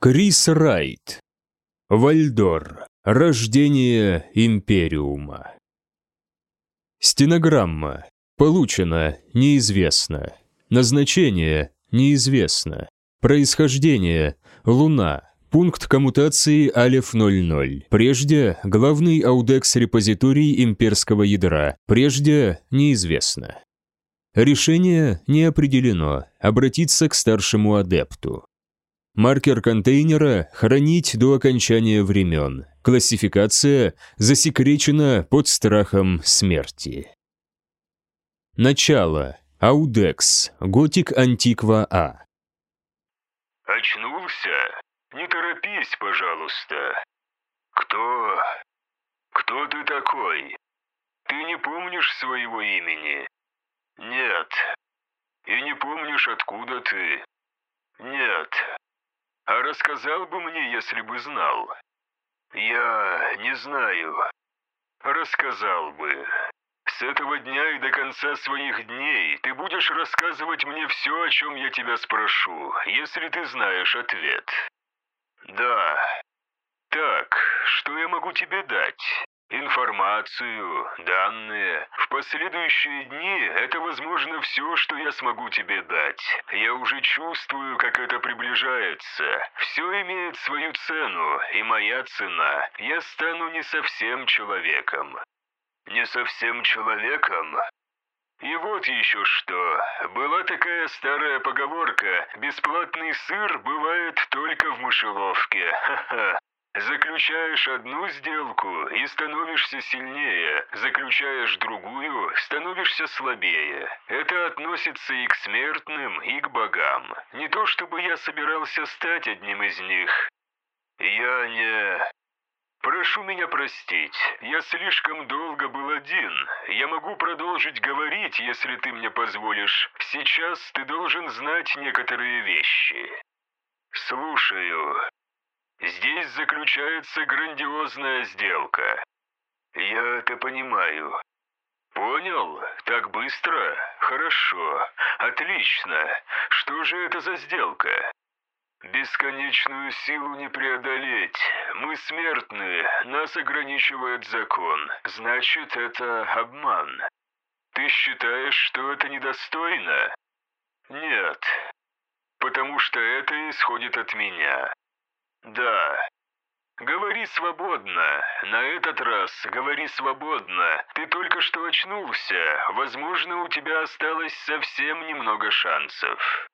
Крис Райт. Вальдор. Рождение Империума. Стенограмма. Получено. Неизвестно. Назначение. Неизвестно. Происхождение. Луна. Пункт коммутации Алеф 00. Прежде главный аудекс-репозиторий имперского ядра. Прежде неизвестно. Решение не определено. Обратиться к старшему адепту. Маркер контейнера «Хранить до окончания времен». Классификация засекречена под страхом смерти. Начало. Аудекс. Готик Антиква А. Очнулся? Не торопись, пожалуйста. Кто... Кто ты такой? Ты не помнишь своего имени? Нет. И не помнишь, откуда ты? Нет. А рассказал бы мне, если бы знал. Я не знаю. Рассказал бы. С этого дня и до конца своих дней ты будешь рассказывать мне все, о чем я тебя спрошу, если ты знаешь ответ. Да. Так, что я могу тебе дать? Информацию, данные. В последующие дни это, возможно, все, что я смогу тебе дать. Я уже чувствую, как это приближается. Все имеет свою цену, и моя цена. Я стану не совсем человеком. Не совсем человеком? И вот еще что. Была такая старая поговорка «Бесплатный сыр бывает только в мышеловке». Ха-ха. Заключаешь одну сделку и становишься сильнее, заключаешь другую, становишься слабее. Это относится и к смертным, и к богам. Не то чтобы я собирался стать одним из них. Я не... Прошу меня простить, я слишком долго был один. Я могу продолжить говорить, если ты мне позволишь. Сейчас ты должен знать некоторые вещи. Слушаю. Здесь заключается грандиозная сделка. Я это понимаю. Понял? Так быстро? Хорошо. Отлично. Что же это за сделка? Бесконечную силу не преодолеть. Мы смертные, нас ограничивает закон. Значит, это обман. Ты считаешь, что это недостойно? Нет. Потому что это исходит от меня. «Да». «Говори свободно. На этот раз говори свободно. Ты только что очнулся. Возможно, у тебя осталось совсем немного шансов».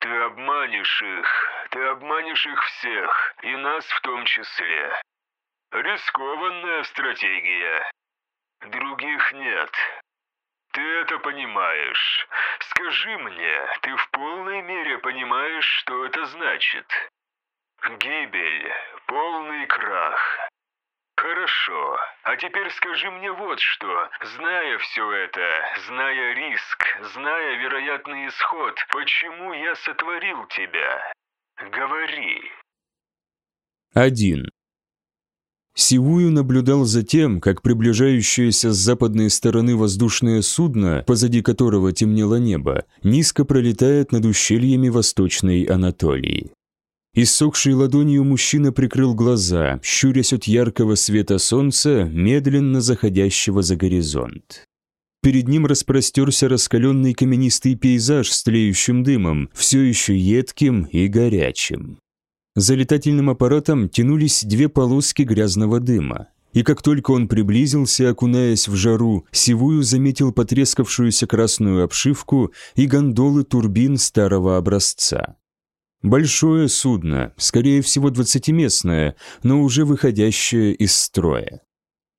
«Ты обманешь их. Ты обманешь их всех. И нас в том числе. Рискованная стратегия. Других нет. Ты это понимаешь. Скажи мне, ты в полной мере понимаешь, что это значит?» Гибель, полный крах. Хорошо, а теперь скажи мне вот что. Зная все это, зная риск, зная вероятный исход, почему я сотворил тебя? Говори. Один. Сивую наблюдал за тем, как приближающееся с западной стороны воздушное судно, позади которого темнело небо, низко пролетает над ущельями Восточной Анатолии. Иссохшей ладонью мужчина прикрыл глаза, щурясь от яркого света солнца, медленно заходящего за горизонт. Перед ним распростерся раскаленный каменистый пейзаж с тлеющим дымом, все еще едким и горячим. За летательным аппаратом тянулись две полоски грязного дыма. И как только он приблизился, окунаясь в жару, Сивую заметил потрескавшуюся красную обшивку и гондолы турбин старого образца. Большое судно, скорее всего двадцатиместное, но уже выходящее из строя.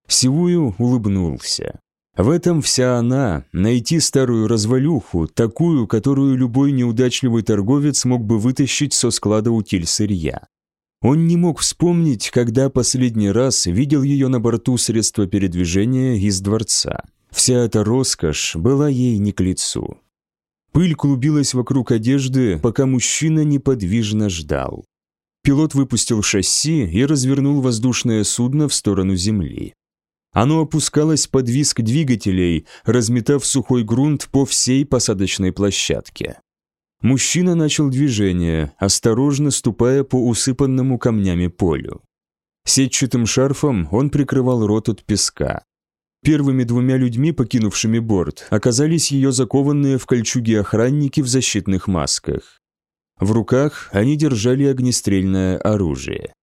Сивую улыбнулся. В этом вся она, найти старую развалюху, такую, которую любой неудачливый торговец мог бы вытащить со склада утиль сырья. Он не мог вспомнить, когда последний раз видел ее на борту средства передвижения из дворца. Вся эта роскошь была ей не к лицу. Пыль клубилась вокруг одежды, пока мужчина неподвижно ждал. Пилот выпустил шасси и развернул воздушное судно в сторону земли. Оно опускалось под виск двигателей, разметав сухой грунт по всей посадочной площадке. Мужчина начал движение, осторожно ступая по усыпанному камнями полю. Сетчатым шарфом он прикрывал рот от песка. Первыми двумя людьми, покинувшими борт, оказались ее закованные в кольчуги охранники в защитных масках. В руках они держали огнестрельное оружие.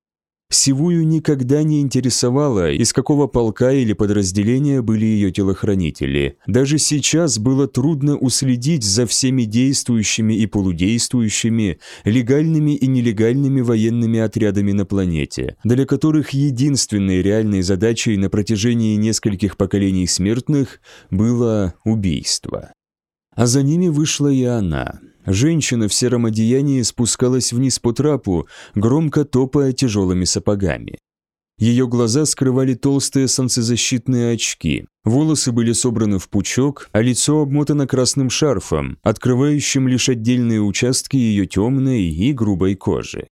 Сивую никогда не интересовало, из какого полка или подразделения были ее телохранители. Даже сейчас было трудно уследить за всеми действующими и полудействующими, легальными и нелегальными военными отрядами на планете, для которых единственной реальной задачей на протяжении нескольких поколений смертных было убийство. А за ними вышла и она – Женщина в сером одеянии спускалась вниз по трапу, громко топая тяжелыми сапогами. Ее глаза скрывали толстые солнцезащитные очки, волосы были собраны в пучок, а лицо обмотано красным шарфом, открывающим лишь отдельные участки ее темной и грубой кожи.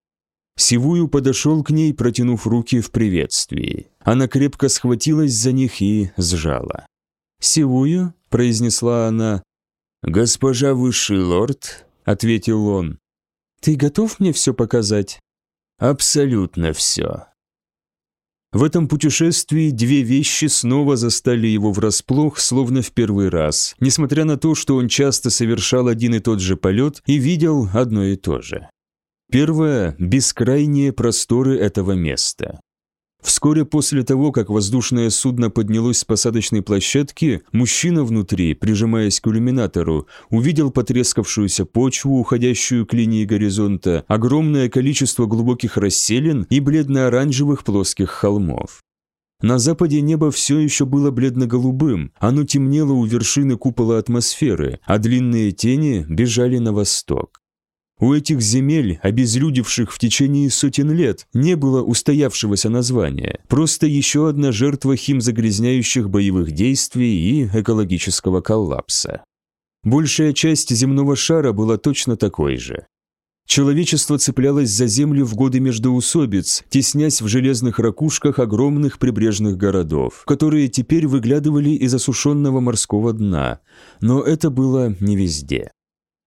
Сивую подошел к ней, протянув руки в приветствии. Она крепко схватилась за них и сжала. «Сивую?» – произнесла она. «Госпожа высший лорд», — ответил он. «Ты готов мне все показать?» «Абсолютно все». В этом путешествии две вещи снова застали его врасплох, словно в первый раз, несмотря на то, что он часто совершал один и тот же полет и видел одно и то же. Первое – бескрайние просторы этого места. Вскоре после того, как воздушное судно поднялось с посадочной площадки, мужчина внутри, прижимаясь к иллюминатору, увидел потрескавшуюся почву, уходящую к линии горизонта, огромное количество глубоких расселин и бледно-оранжевых плоских холмов. На западе небо все еще было бледно-голубым, оно темнело у вершины купола атмосферы, а длинные тени бежали на восток. У этих земель, обезлюдевших в течение сотен лет, не было устоявшегося названия, просто еще одна жертва химзагрязняющих боевых действий и экологического коллапса. Большая часть земного шара была точно такой же. Человечество цеплялось за землю в годы междоусобиц, теснясь в железных ракушках огромных прибрежных городов, которые теперь выглядывали из осушенного морского дна, но это было не везде.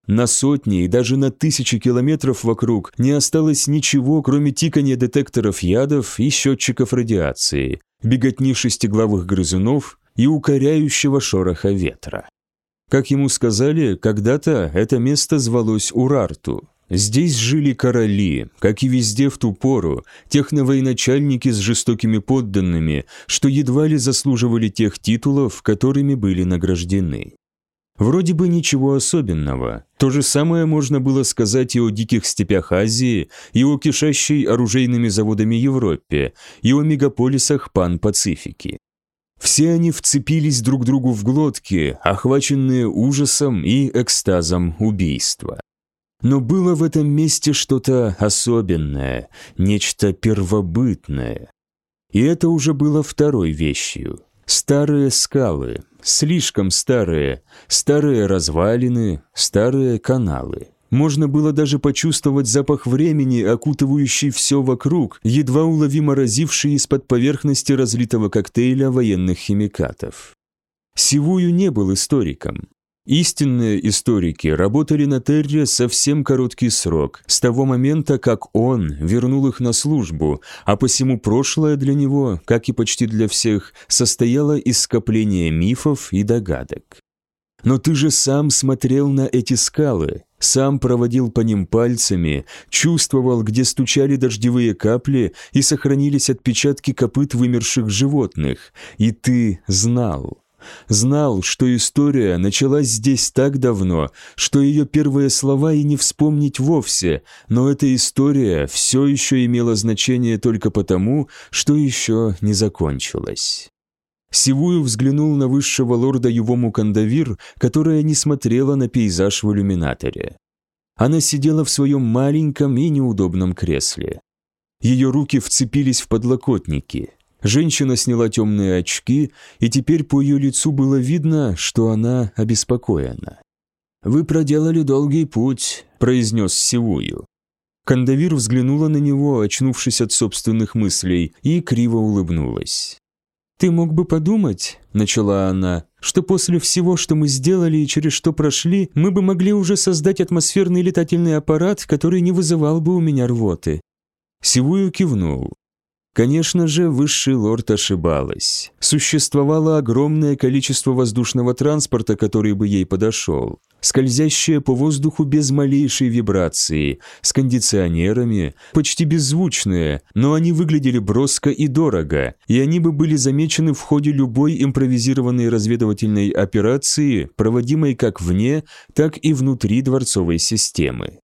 На сотни и даже на тысячи километров вокруг не осталось ничего, кроме тикания детекторов ядов и счетчиков радиации, беготни шестиглавых грызунов и укоряющего шороха ветра. Как ему сказали, когда-то это место звалось Урарту. Здесь жили короли, как и везде в ту пору, техновоеначальники с жестокими подданными, что едва ли заслуживали тех титулов, которыми были награждены. Вроде бы ничего особенного. То же самое можно было сказать и о диких степях Азии, и о кишащей оружейными заводами Европе, и о мегаполисах Пан-Пацифики. Все они вцепились друг другу в глотки, охваченные ужасом и экстазом убийства. Но было в этом месте что-то особенное, нечто первобытное. И это уже было второй вещью. Старые скалы, Слишком старые, старые развалины, старые каналы. Можно было даже почувствовать запах времени, окутывающий все вокруг, едва уловимо разивший из-под поверхности разлитого коктейля военных химикатов. Сивую не был историком. Истинные историки работали на Терре совсем короткий срок, с того момента, как он вернул их на службу, а посему прошлое для него, как и почти для всех, состояло из скопления мифов и догадок. Но ты же сам смотрел на эти скалы, сам проводил по ним пальцами, чувствовал, где стучали дождевые капли и сохранились отпечатки копыт вымерших животных, и ты знал. Знал, что история началась здесь так давно, что ее первые слова и не вспомнить вовсе, но эта история все еще имела значение только потому, что еще не закончилась. Сивую взглянул на высшего лорда Ювому Кандавир, которая не смотрела на пейзаж в иллюминаторе. Она сидела в своем маленьком и неудобном кресле. Ее руки вцепились в подлокотники – Женщина сняла темные очки, и теперь по ее лицу было видно, что она обеспокоена. «Вы проделали долгий путь», – произнес Сивую. Кандавир взглянула на него, очнувшись от собственных мыслей, и криво улыбнулась. «Ты мог бы подумать», – начала она, что после всего, что мы сделали и через что прошли, мы бы могли уже создать атмосферный летательный аппарат, который не вызывал бы у меня рвоты». Сивую кивнул. Конечно же, высший лорд ошибалась. Существовало огромное количество воздушного транспорта, который бы ей подошел. Скользящее по воздуху без малейшей вибрации, с кондиционерами, почти беззвучные, но они выглядели броско и дорого, и они бы были замечены в ходе любой импровизированной разведывательной операции, проводимой как вне, так и внутри дворцовой системы.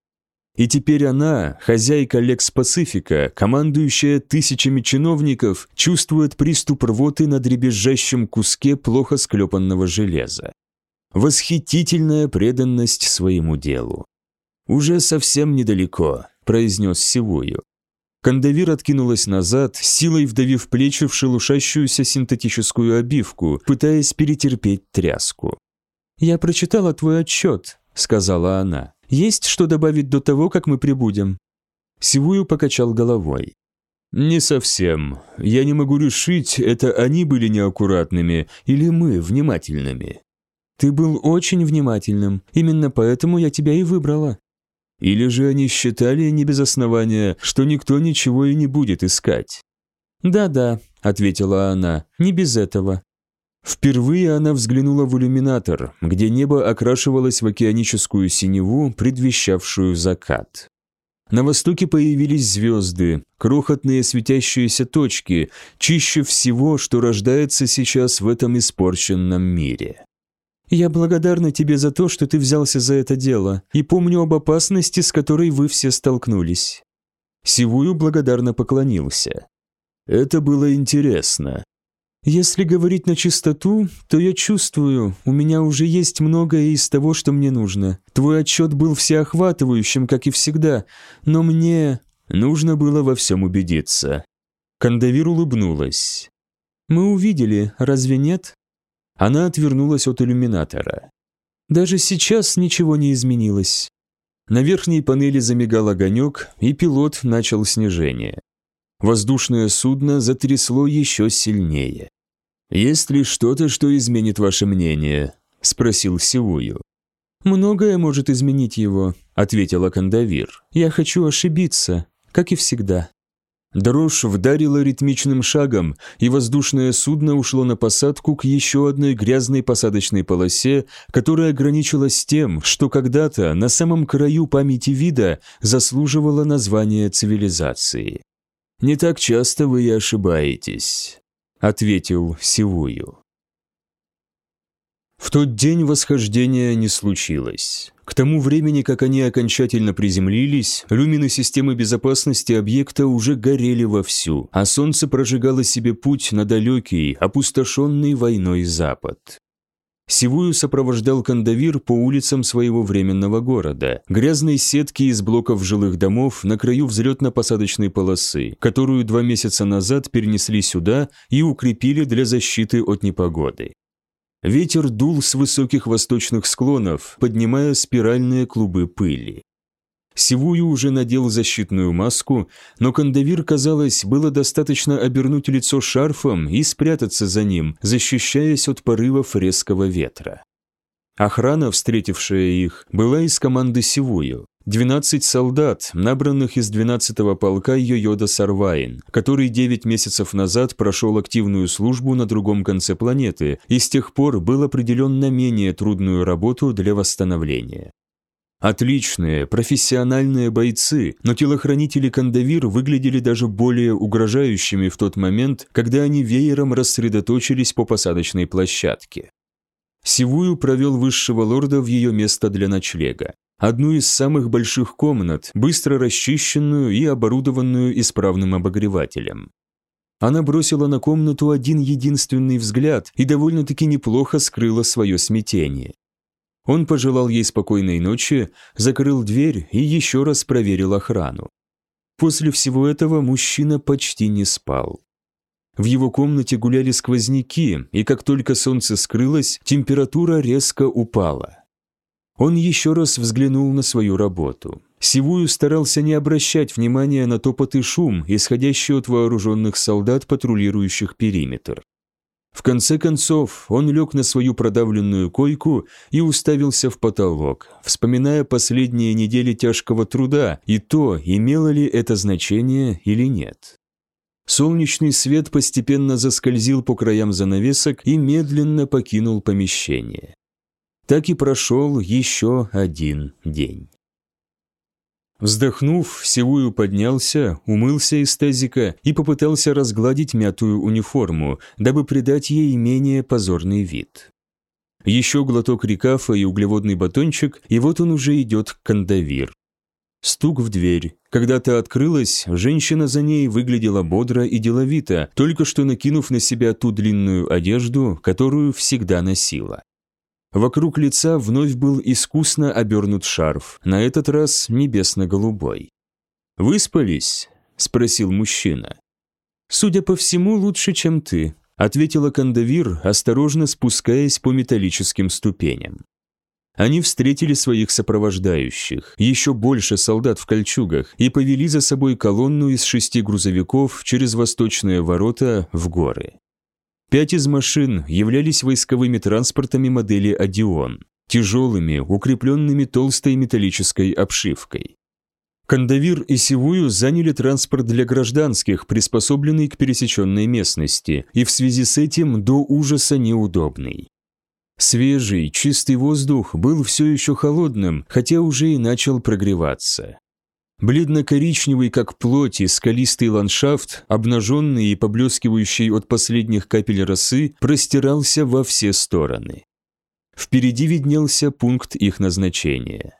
И теперь она, хозяйка Лекс Пацифика, командующая тысячами чиновников, чувствует приступ рвоты на дребезжащем куске плохо склепанного железа. Восхитительная преданность своему делу. «Уже совсем недалеко», – произнес Сивую. Кандавир откинулась назад, силой вдавив плечи в шелушащуюся синтетическую обивку, пытаясь перетерпеть тряску. «Я прочитала твой отчет», – сказала она. Есть что добавить до того, как мы прибудем?» Сивую покачал головой. «Не совсем. Я не могу решить, это они были неаккуратными или мы внимательными». «Ты был очень внимательным. Именно поэтому я тебя и выбрала». Или же они считали, не без основания, что никто ничего и не будет искать? «Да-да», — ответила она, — «не без этого. Впервые она взглянула в иллюминатор, где небо окрашивалось в океаническую синеву, предвещавшую закат. На востоке появились звезды, крохотные светящиеся точки, чище всего, что рождается сейчас в этом испорченном мире. «Я благодарна тебе за то, что ты взялся за это дело, и помню об опасности, с которой вы все столкнулись». Сивую благодарно поклонился. «Это было интересно. Если говорить на чистоту, то я чувствую, у меня уже есть многое из того, что мне нужно. Твой отчет был всеохватывающим, как и всегда, но мне нужно было во всем убедиться. Кандавир улыбнулась. «Мы увидели, разве нет?» Она отвернулась от иллюминатора. «Даже сейчас ничего не изменилось». На верхней панели замигал огонек, и пилот начал снижение. Воздушное судно затрясло еще сильнее. «Есть ли что-то, что изменит ваше мнение?» – спросил Сивую. «Многое может изменить его», – ответила Кандавир. «Я хочу ошибиться, как и всегда». Дрожь вдарила ритмичным шагом, и воздушное судно ушло на посадку к еще одной грязной посадочной полосе, которая ограничилась тем, что когда-то на самом краю памяти вида заслуживала названия цивилизации. «Не так часто вы и ошибаетесь», — ответил Сивую. В тот день восхождения не случилось. К тому времени, как они окончательно приземлились, люмины системы безопасности объекта уже горели вовсю, а солнце прожигало себе путь на далекий, опустошенный войной запад. Сивую сопровождал Кандавир по улицам своего временного города, грязной сетки из блоков жилых домов на краю взлетно-посадочной полосы, которую два месяца назад перенесли сюда и укрепили для защиты от непогоды. Ветер дул с высоких восточных склонов, поднимая спиральные клубы пыли. Сивую уже надел защитную маску, но Кандавир, казалось, было достаточно обернуть лицо шарфом и спрятаться за ним, защищаясь от порывов резкого ветра. Охрана, встретившая их, была из команды Сивую. 12 солдат, набранных из 12-го полка Йойода Сарвайн, который 9 месяцев назад прошел активную службу на другом конце планеты и с тех пор был определен на менее трудную работу для восстановления. Отличные, профессиональные бойцы, но телохранители Кандавир выглядели даже более угрожающими в тот момент, когда они веером рассредоточились по посадочной площадке. Сивую провел высшего лорда в ее место для ночлега. Одну из самых больших комнат, быстро расчищенную и оборудованную исправным обогревателем. Она бросила на комнату один единственный взгляд и довольно-таки неплохо скрыла свое смятение. Он пожелал ей спокойной ночи, закрыл дверь и еще раз проверил охрану. После всего этого мужчина почти не спал. В его комнате гуляли сквозняки, и как только солнце скрылось, температура резко упала. Он еще раз взглянул на свою работу. Сивую старался не обращать внимания на топот и шум, исходящий от вооруженных солдат, патрулирующих периметр. В конце концов, он лег на свою продавленную койку и уставился в потолок, вспоминая последние недели тяжкого труда и то, имело ли это значение или нет. Солнечный свет постепенно заскользил по краям занавесок и медленно покинул помещение. Так и прошел еще один день. Вздохнув, Севую поднялся, умылся из тазика и попытался разгладить мятую униформу, дабы придать ей менее позорный вид. Еще глоток рекафа и углеводный батончик, и вот он уже идет к кандавир. Стук в дверь. Когда та открылась, женщина за ней выглядела бодро и деловито, только что накинув на себя ту длинную одежду, которую всегда носила. Вокруг лица вновь был искусно обернут шарф, на этот раз небесно-голубой. «Выспались?» – спросил мужчина. «Судя по всему, лучше, чем ты», – ответила Кандавир, осторожно спускаясь по металлическим ступеням. Они встретили своих сопровождающих, еще больше солдат в кольчугах, и повели за собой колонну из шести грузовиков через восточные ворота в горы. Пять из машин являлись войсковыми транспортами модели «Одион», тяжелыми, укрепленными толстой металлической обшивкой. Кандавир и Сивую заняли транспорт для гражданских, приспособленный к пересеченной местности, и в связи с этим до ужаса неудобный. Свежий, чистый воздух был все еще холодным, хотя уже и начал прогреваться. Бледно-коричневый, как плоть, и скалистый ландшафт, обнаженный и поблескивающий от последних капель росы, простирался во все стороны. Впереди виднелся пункт их назначения.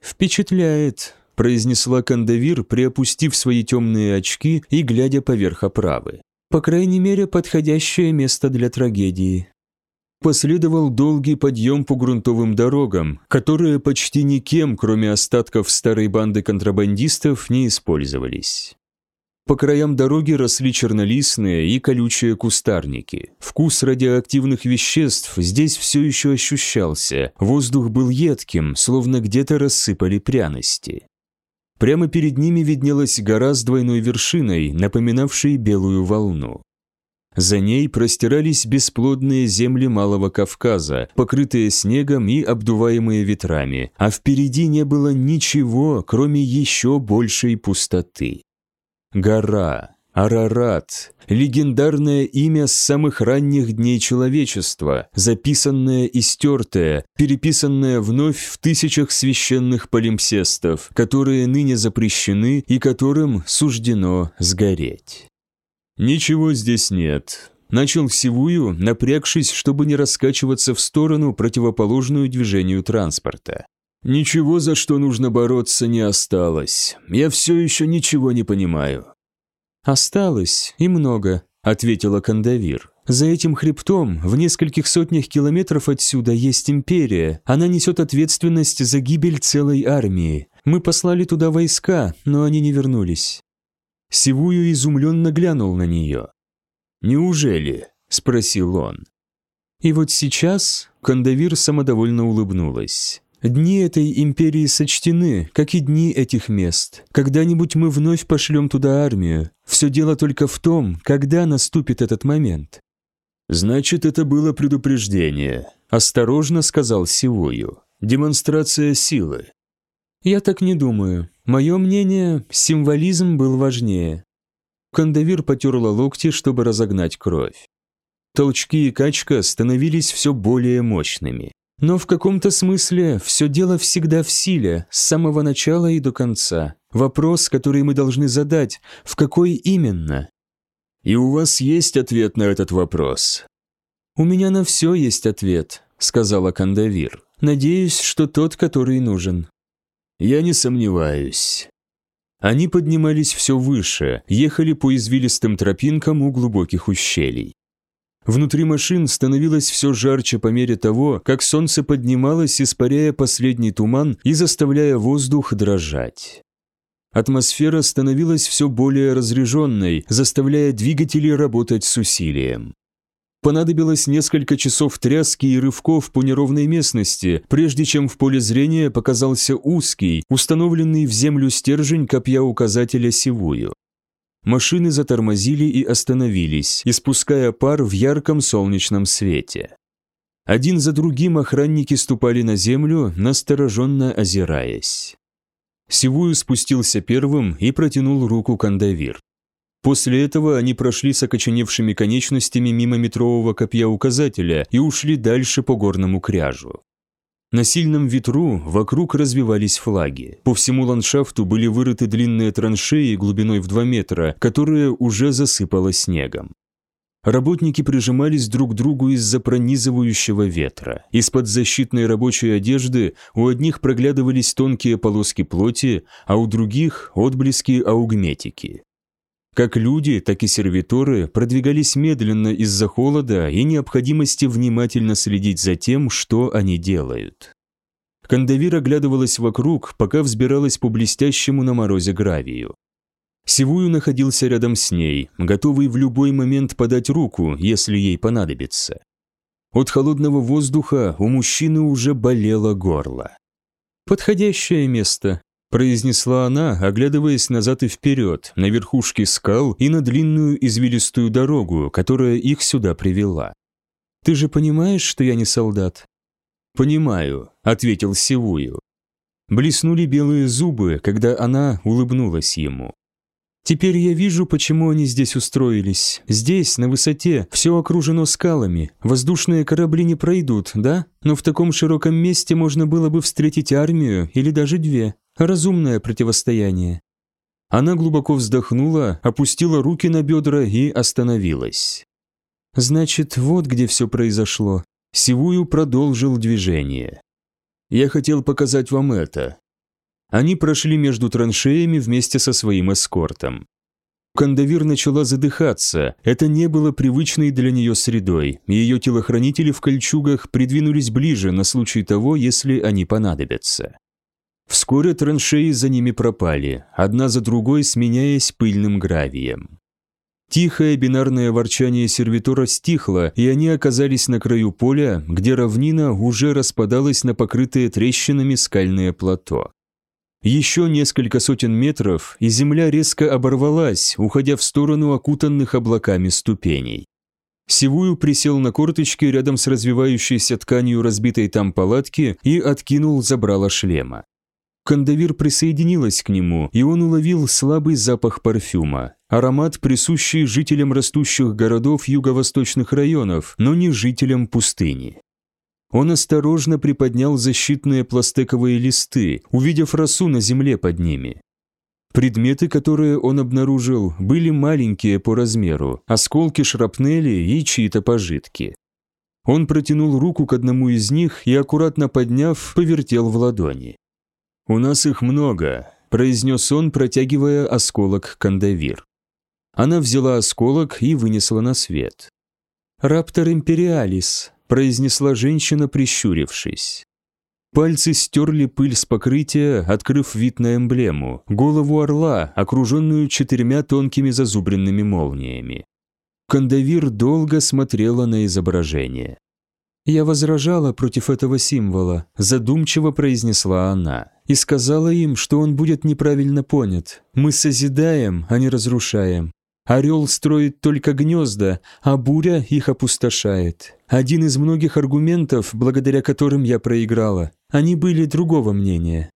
«Впечатляет», – произнесла Кандавир, приопустив свои темные очки и глядя поверх оправы. «По крайней мере, подходящее место для трагедии». Последовал долгий подъем по грунтовым дорогам, которые почти никем, кроме остатков старой банды контрабандистов, не использовались. По краям дороги росли чернолистные и колючие кустарники. Вкус радиоактивных веществ здесь все еще ощущался, воздух был едким, словно где-то рассыпали пряности. Прямо перед ними виднелась гора с двойной вершиной, напоминавшей белую волну. За ней простирались бесплодные земли Малого Кавказа, покрытые снегом и обдуваемые ветрами, а впереди не было ничего, кроме еще большей пустоты. Гора, Арарат, легендарное имя с самых ранних дней человечества, записанное и стертое, переписанное вновь в тысячах священных полимсестов, которые ныне запрещены и которым суждено сгореть. «Ничего здесь нет», – начал Сивую, напрягшись, чтобы не раскачиваться в сторону, противоположную движению транспорта. «Ничего, за что нужно бороться, не осталось. Я все еще ничего не понимаю». «Осталось, и много», – ответила Кандавир. «За этим хребтом, в нескольких сотнях километров отсюда, есть империя. Она несет ответственность за гибель целой армии. Мы послали туда войска, но они не вернулись. Сивую изумленно глянул на нее. «Неужели?» – спросил он. И вот сейчас Кандавир самодовольно улыбнулась. «Дни этой империи сочтены, как и дни этих мест. Когда-нибудь мы вновь пошлем туда армию. Все дело только в том, когда наступит этот момент». «Значит, это было предупреждение», – осторожно сказал Сивую. «Демонстрация силы». «Я так не думаю. Мое мнение, символизм был важнее. Кандавир потерла локти, чтобы разогнать кровь. Толчки и качка становились все более мощными. Но в каком-то смысле все дело всегда в силе, с самого начала и до конца. Вопрос, который мы должны задать, в какой именно? И у вас есть ответ на этот вопрос? У меня на все есть ответ, сказала Кандавир. Надеюсь, что тот, который нужен. Я не сомневаюсь. Они поднимались все выше, ехали по извилистым тропинкам у глубоких ущелий. Внутри машин становилось все жарче по мере того, как солнце поднималось, испаряя последний туман и заставляя воздух дрожать. Атмосфера становилась все более разреженной, заставляя двигатели работать с усилием. Понадобилось несколько часов тряски и рывков по неровной местности, прежде чем в поле зрения показался узкий, установленный в землю стержень копья указателя Сивую. Машины затормозили и остановились, испуская пар в ярком солнечном свете. Один за другим охранники ступали на землю, настороженно озираясь. Сивую спустился первым и протянул руку Кандавир. После этого они прошли с окоченевшими конечностями мимо метрового копья указателя и ушли дальше по горному кряжу. На сильном ветру вокруг развивались флаги. По всему ландшафту были вырыты длинные траншеи глубиной в 2 метра, которые уже засыпало снегом. Работники прижимались друг к другу из-за пронизывающего ветра. Из-под защитной рабочей одежды у одних проглядывались тонкие полоски плоти, а у других – отблески аугметики. Как люди, так и сервиторы продвигались медленно из-за холода и необходимости внимательно следить за тем, что они делают. Кандавир оглядывалась вокруг, пока взбиралась по блестящему на морозе гравию. Сивую находился рядом с ней, готовый в любой момент подать руку, если ей понадобится. От холодного воздуха у мужчины уже болело горло. «Подходящее место», произнесла она, оглядываясь назад и вперед, на верхушки скал и на длинную извилистую дорогу, которая их сюда привела. «Ты же понимаешь, что я не солдат?» «Понимаю», — ответил Сивую. Блеснули белые зубы, когда она улыбнулась ему. «Теперь я вижу, почему они здесь устроились. Здесь, на высоте, все окружено скалами. Воздушные корабли не пройдут, да? Но в таком широком месте можно было бы встретить армию или даже две. Разумное противостояние. Она глубоко вздохнула, опустила руки на бедра и остановилась. Значит, вот где все произошло. Сивую продолжил движение. Я хотел показать вам это. Они прошли между траншеями вместе со своим эскортом. Кандавир начала задыхаться, это не было привычной для нее средой, ее телохранители в кольчугах придвинулись ближе на случай того, если они понадобятся. Вскоре траншеи за ними пропали, одна за другой сменяясь пыльным гравием. Тихое бинарное ворчание сервитора стихло, и они оказались на краю поля, где равнина уже распадалась на покрытые трещинами скальное плато. Еще несколько сотен метров, и земля резко оборвалась, уходя в сторону окутанных облаками ступеней. Сивую присел на корточки рядом с развивающейся тканью разбитой там палатки и откинул забрало шлема. Кандавир присоединилась к нему, и он уловил слабый запах парфюма. Аромат, присущий жителям растущих городов юго-восточных районов, но не жителям пустыни. Он осторожно приподнял защитные пластековые листы, увидев росу на земле под ними. Предметы, которые он обнаружил, были маленькие по размеру, осколки шрапнели и чьи-то пожитки. Он протянул руку к одному из них и, аккуратно подняв, повертел в ладони. «У нас их много», – произнес он, протягивая осколок Кандавир. Она взяла осколок и вынесла на свет. «Раптор империалис», – произнесла женщина, прищурившись. Пальцы стерли пыль с покрытия, открыв вид на эмблему, голову орла, окруженную четырьмя тонкими зазубренными молниями. Кандавир долго смотрела на изображение. «Я возражала против этого символа», – задумчиво произнесла она, и сказала им, что он будет неправильно понят. «Мы созидаем, а не разрушаем. Орел строит только гнезда, а буря их опустошает. Один из многих аргументов, благодаря которым я проиграла. Они были другого мнения.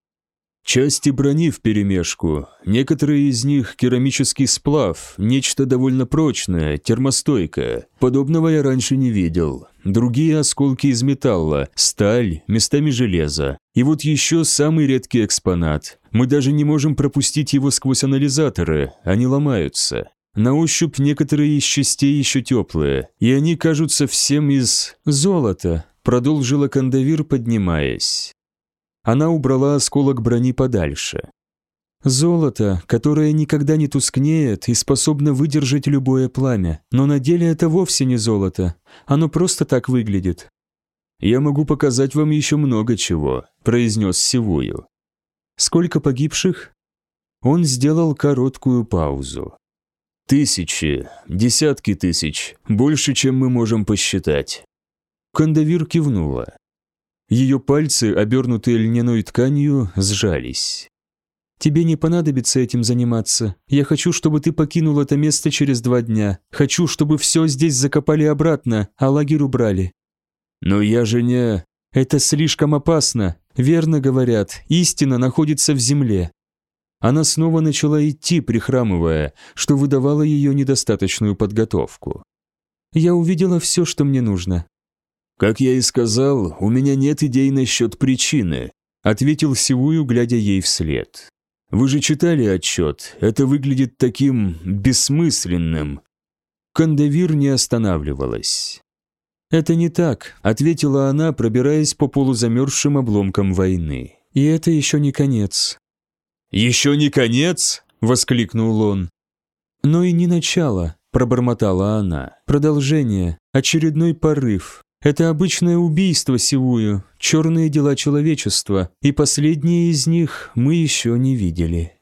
Части брони вперемешку, некоторые из них керамический сплав, нечто довольно прочное, термостойкое. Подобного я раньше не видел. Другие осколки из металла, сталь, местами железо. И вот еще самый редкий экспонат. Мы даже не можем пропустить его сквозь анализаторы, они ломаются. На ощупь некоторые из частей еще теплые, и они кажутся всем из золота, продолжила Кандавир, поднимаясь. Она убрала осколок брони подальше. Золото, которое никогда не тускнеет и способно выдержать любое пламя, но на деле это вовсе не золото, оно просто так выглядит. «Я могу показать вам еще много чего», – произнес Сивую. «Сколько погибших?» Он сделал короткую паузу. «Тысячи, десятки тысяч, больше, чем мы можем посчитать». Кандавир кивнула. Ее пальцы, обернутые льняной тканью, сжались. Тебе не понадобится этим заниматься. Я хочу, чтобы ты покинул это место через два дня. Хочу, чтобы все здесь закопали обратно, а лагерь убрали». «Но я же не...» «Это слишком опасно. Верно говорят, истина находится в земле». Она снова начала идти, прихрамывая, что выдавало ее недостаточную подготовку. «Я увидела все, что мне нужно». «Как я и сказал, у меня нет идей насчет причины», ответил Сивую, глядя ей вслед. Вы же читали отчет, это выглядит таким бессмысленным». Кандавир не останавливалась. «Это не так», — ответила она, пробираясь по полузамерзшим обломкам войны. «И это еще не конец». «Еще не конец?» — воскликнул он. «Но и не начало», — пробормотала она. «Продолжение, очередной порыв, это обычное убийство Сивую, черные дела человечества, и последние из них мы еще не видели.